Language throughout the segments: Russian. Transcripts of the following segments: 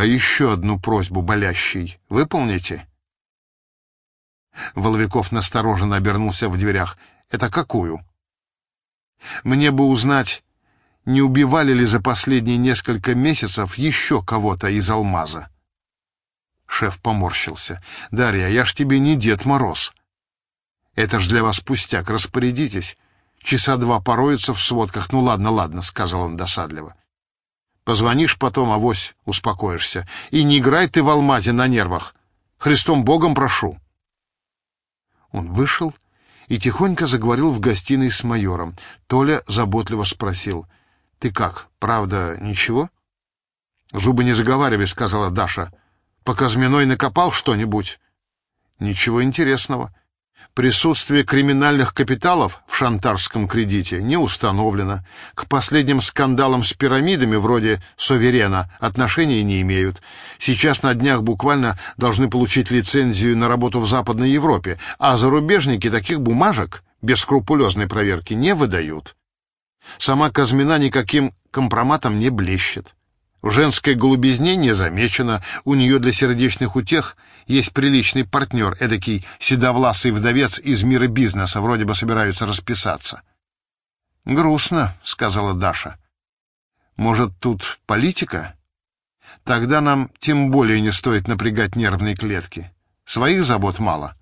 А еще одну просьбу болящий выполните?» Воловиков настороженно обернулся в дверях. «Это какую?» «Мне бы узнать, не убивали ли за последние несколько месяцев еще кого-то из алмаза?» Шеф поморщился. «Дарья, я ж тебе не Дед Мороз. Это ж для вас пустяк, распорядитесь. Часа два пороются в сводках. Ну ладно, ладно», — сказал он досадливо. «Позвонишь потом, авось успокоишься. И не играй ты в алмазе на нервах. Христом Богом прошу». Он вышел и тихонько заговорил в гостиной с майором. Толя заботливо спросил. «Ты как, правда, ничего?» «Зубы не заговаривай», — сказала Даша. «По Казминой накопал что-нибудь?» «Ничего интересного. Присутствие криминальных капиталов в шантарском кредите не установлено. К последним скандалам с пирамидами вроде «Суверена» отношения не имеют. Сейчас на днях буквально должны получить лицензию на работу в Западной Европе, а зарубежники таких бумажек без скрупулезной проверки не выдают. Сама Казмина никаким компроматом не блещет. В женской голубизне не замечено, у нее для сердечных утех есть приличный партнер, эдакий седовласый вдовец из мира бизнеса, вроде бы собираются расписаться. «Грустно», — сказала Даша. «Может, тут политика? Тогда нам тем более не стоит напрягать нервные клетки. Своих забот мало.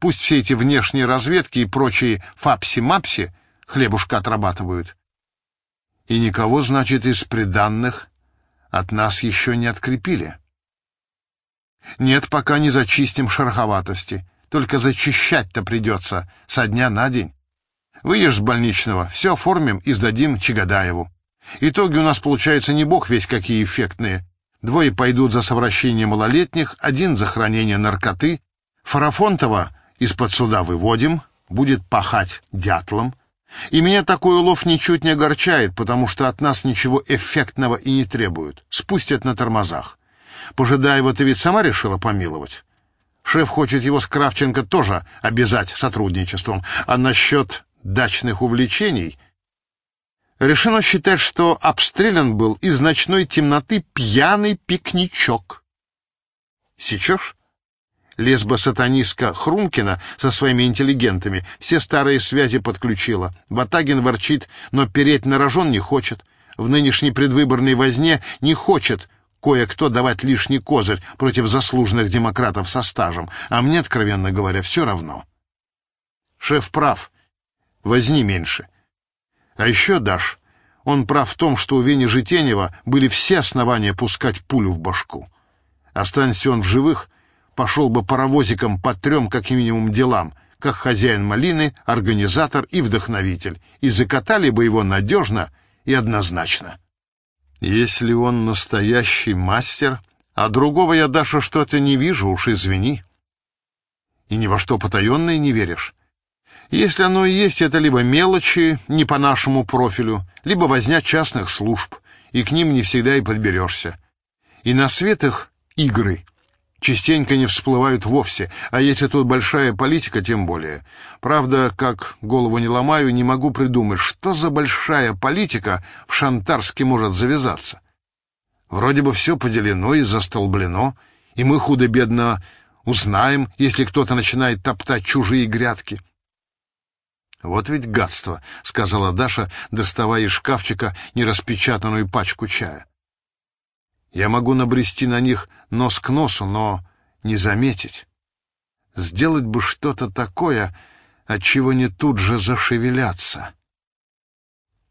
Пусть все эти внешние разведки и прочие фапси-мапси хлебушка отрабатывают. И никого, значит, из приданных от нас еще не открепили. Нет, пока не зачистим шероховатости. Только зачищать-то придется со дня на день. Выйдешь с больничного, все оформим и сдадим Чагадаеву. Итоги у нас получаются не бог весь какие эффектные. Двое пойдут за совращение малолетних, один за хранение наркоты. Фарафонтова из-под суда выводим, будет пахать дятлом — и меня такой улов ничуть не огорчает, потому что от нас ничего эффектного и не требуют. Спустят на тормозах. Пожидаева-то ведь сама решила помиловать. Шеф хочет его с Кравченко тоже обязать сотрудничеством. А насчет дачных увлечений... Решено считать, что обстрелян был из ночной темноты пьяный пикничок. Сечешь? Лесбо-сатанистка Хрумкина со своими интеллигентами все старые связи подключила. Ватагин ворчит, но переть на рожон не хочет. В нынешней предвыборной возне не хочет кое-кто давать лишний козырь против заслуженных демократов со стажем, а мне, откровенно говоря, все равно. Шеф прав. Возни меньше. А еще, Даш, он прав в том, что у Вени Житенева были все основания пускать пулю в башку. Останься он в живых, пошел бы паровозиком по трем как минимум делам, как хозяин малины, организатор и вдохновитель, и закатали бы его надежно и однозначно. Если он настоящий мастер, а другого я, Даша, что-то не вижу, уж извини. И ни во что потаенное не веришь. Если оно и есть, это либо мелочи, не по нашему профилю, либо возня частных служб, и к ним не всегда и подберешься. И на свет их игры — частенько не всплывают вовсе, а если тут большая политика, тем более. Правда, как голову не ломаю, не могу придумать, что за большая политика в Шантарске может завязаться. Вроде бы все поделено и застолблено, и мы худо-бедно узнаем, если кто-то начинает топтать чужие грядки. «Вот ведь гадство», — сказала Даша, доставая из шкафчика нераспечатанную пачку чая. Я могу набрести на них нос к носу, но не заметить. Сделать бы что-то такое, от чего не тут же зашевелятся.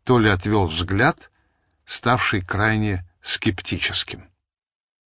Толя отвел взгляд, ставший крайне скептическим.